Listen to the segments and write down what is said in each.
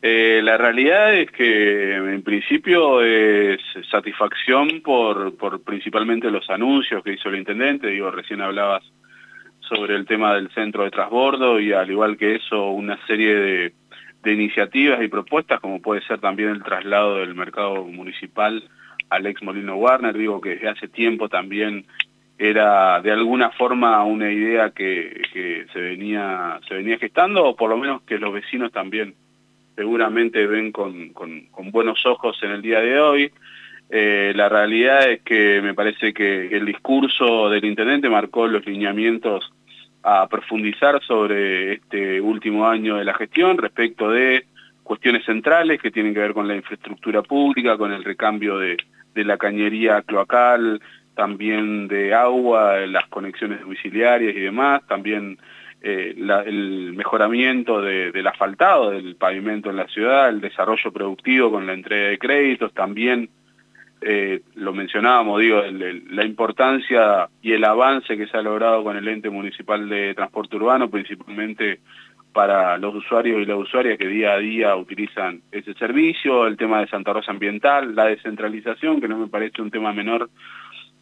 Eh, la realidad es que en principio es satisfacción por, por principalmente los anuncios que hizo el intendente, digo, recién hablabas sobre el tema del centro de transbordo y al igual que eso una serie de, iniciativas y propuestas como puede ser también el traslado del mercado municipal al ex Molino Warner, digo que desde hace tiempo también era de alguna forma una idea que, que se, venía, se venía gestando o por lo menos que los vecinos también seguramente ven con, con, buenos ojos en el día de hoy. Eh, la realidad es que me parece que el discurso del intendente marcó los lineamientos a profundizar sobre este último año de la gestión respecto de cuestiones centrales que tienen que ver con la infraestructura pública, con el recambio de, de la cañería cloacal, también de agua, las conexiones domiciliarias y demás, también eh, el mejoramiento del asfaltado, del pavimento en la ciudad, el desarrollo productivo con la entrega de créditos, también eh, lo mencionábamos, digo, la importancia y el avance que se ha logrado con el ente municipal de transporte urbano, principalmente para los usuarios y las usuarias que día a día utilizan ese servicio, el tema de Santa Rosa Ambiental, la descentralización, que no me parece un tema menor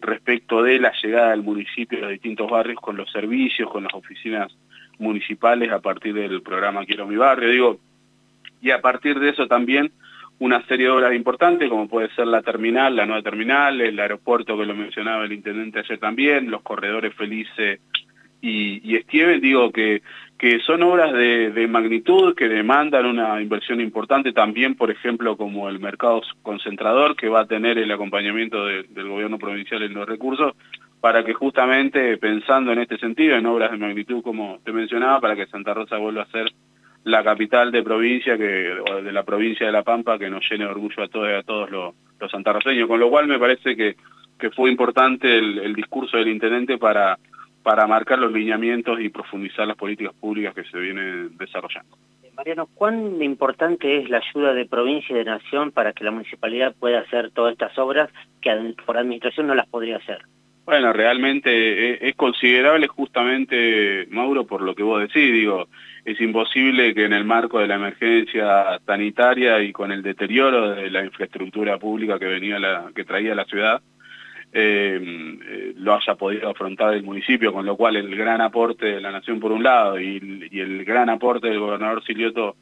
respecto de la llegada del municipio a distintos barrios con los servicios, con las oficinas municipales a partir del programa Quiero mi barrio, digo, y a partir de eso también una serie de obras importantes, como puede ser la terminal, la nueva terminal, el aeropuerto que lo mencionaba el intendente ayer también, los corredores felices y, y digo que, que son obras de, magnitud que demandan una inversión importante también, por ejemplo, como el mercado concentrador, que va a tener el acompañamiento del gobierno provincial en los recursos, para que justamente pensando en este sentido, en obras de magnitud como te mencionaba, para que Santa Rosa vuelva a ser la capital de provincia, que de la provincia de La Pampa, que nos llene de orgullo a todos, a todos los, los con lo cual me parece que, que fue importante el, discurso del intendente para, para marcar los lineamientos y profundizar las políticas públicas que se vienen desarrollando. Mariano, ¿cuán importante es la ayuda de provincia y de nación para que la municipalidad pueda hacer todas estas obras que por administración no las podría hacer? Bueno, realmente es considerable justamente, Mauro, por lo que vos decís, digo, es imposible que en el marco de la emergencia sanitaria y con el deterioro de la infraestructura pública que venía la, que traía la ciudad, eh, eh, lo haya podido afrontar el municipio, con lo cual el gran aporte de la Nación por un lado y, y el gran aporte del gobernador Silioto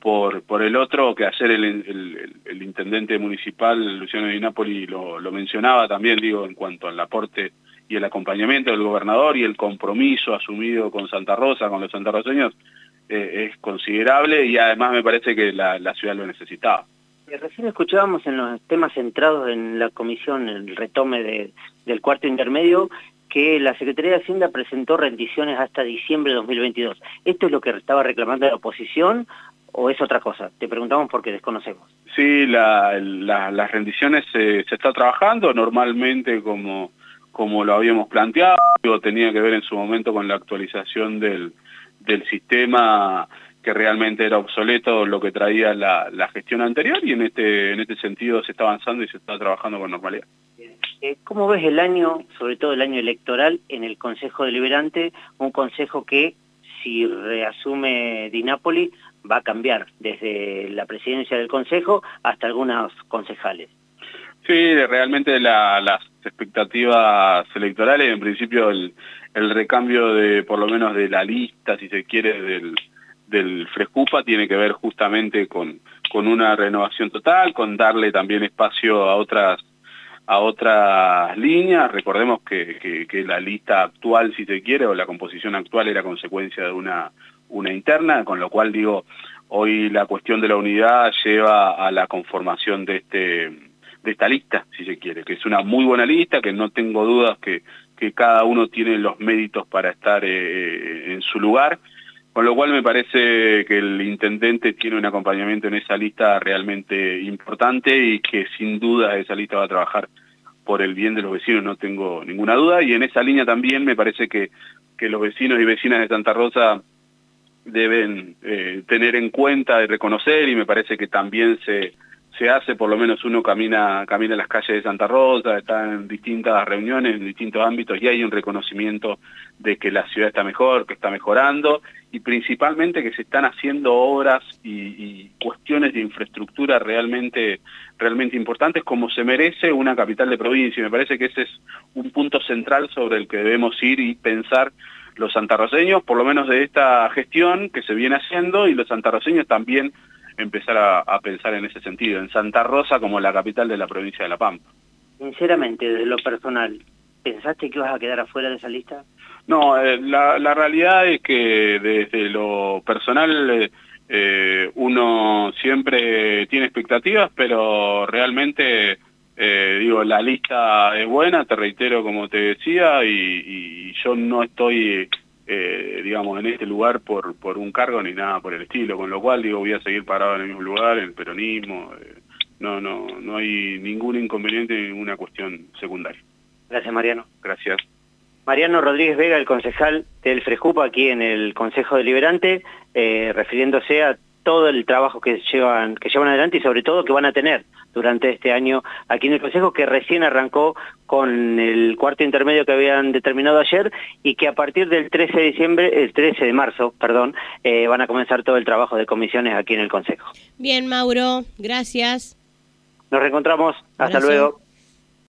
por, por el otro, que ayer el, el, intendente municipal, Luciano Di Napoli, lo, mencionaba también, digo, en cuanto al aporte y el acompañamiento del gobernador y el compromiso asumido con Santa Rosa, con los santarroseños, eh, es considerable y además me parece que la, la ciudad lo necesitaba. Recién escuchábamos en los temas centrados en la comisión, el retome de, del cuarto intermedio, que la Secretaría de Hacienda presentó rendiciones hasta diciembre de 2022. ¿Esto es lo que estaba reclamando la oposición o es otra cosa? Te preguntamos porque desconocemos. Sí, la, las rendiciones se, se está trabajando normalmente como, como lo habíamos planteado, tenía que ver en su momento con la actualización del, del sistema que realmente era obsoleto lo que traía la, la, gestión anterior y en este, en este sentido se está avanzando y se está trabajando con normalidad. Eh, ¿Cómo ves el año, sobre todo el año electoral, en el Consejo Deliberante? Un consejo que, si reasume Di Napoli, va a cambiar desde la presidencia del Consejo hasta algunos concejales. Sí, realmente las expectativas electorales, en principio el, recambio de, por lo menos de la lista, si se quiere, del, del Frescupa tiene que ver justamente con, con una renovación total, con darle también espacio a otras a otras líneas. Recordemos que, que, la lista actual, si se quiere, o la composición actual era consecuencia de una, una interna, con lo cual digo, hoy la cuestión de la unidad lleva a la conformación de este de esta lista, si se quiere, que es una muy buena lista, que no tengo dudas que, que cada uno tiene los méritos para estar eh, en su lugar, con lo cual me parece que el intendente tiene un acompañamiento en esa lista realmente importante y que sin duda esa lista va a trabajar por el bien de los vecinos, no tengo ninguna duda. Y en esa línea también me parece que, que los vecinos y vecinas de Santa Rosa deben eh, tener en cuenta y reconocer y me parece que también se se hace, por lo menos uno camina, camina las calles de Santa Rosa, está en distintas reuniones, en distintos ámbitos, y hay un reconocimiento de que la ciudad está mejor, que está mejorando, y principalmente que se están haciendo obras y, cuestiones de infraestructura realmente, realmente importantes como se merece una capital de provincia. Y me parece que ese es un punto central sobre el que debemos ir y pensar los santarroceños, por lo menos de esta gestión que se viene haciendo y los santarroceños también empezar a, pensar en ese sentido, en Santa Rosa como la capital de la provincia de La Pampa. Sinceramente, desde lo personal, ¿pensaste que ibas a quedar afuera de esa lista? No, eh, la, la, realidad es que desde lo personal eh, eh, uno siempre tiene expectativas, pero realmente, digo, la lista es buena, te reitero como te decía, y yo no estoy eh, digamos, en este lugar por, por un cargo ni nada por el estilo, con lo cual, digo, voy a seguir parado en el mismo lugar, en el peronismo, eh, no, no, no hay ningún inconveniente, ninguna cuestión secundaria. Gracias, Mariano. Gracias. Mariano Rodríguez Vega, el concejal del Frejupa aquí en el Consejo Deliberante, eh, refiriéndose a todo el trabajo que llevan, que llevan adelante y sobre todo que van a tener durante este año aquí en el Consejo, que recién arrancó con el cuarto intermedio que habían determinado ayer y que a partir del 13 de diciembre, el 13 de marzo, perdón, eh, van a comenzar todo el trabajo de comisiones aquí en el Consejo. Bien, Mauro, gracias. Nos reencontramos. Hasta luego.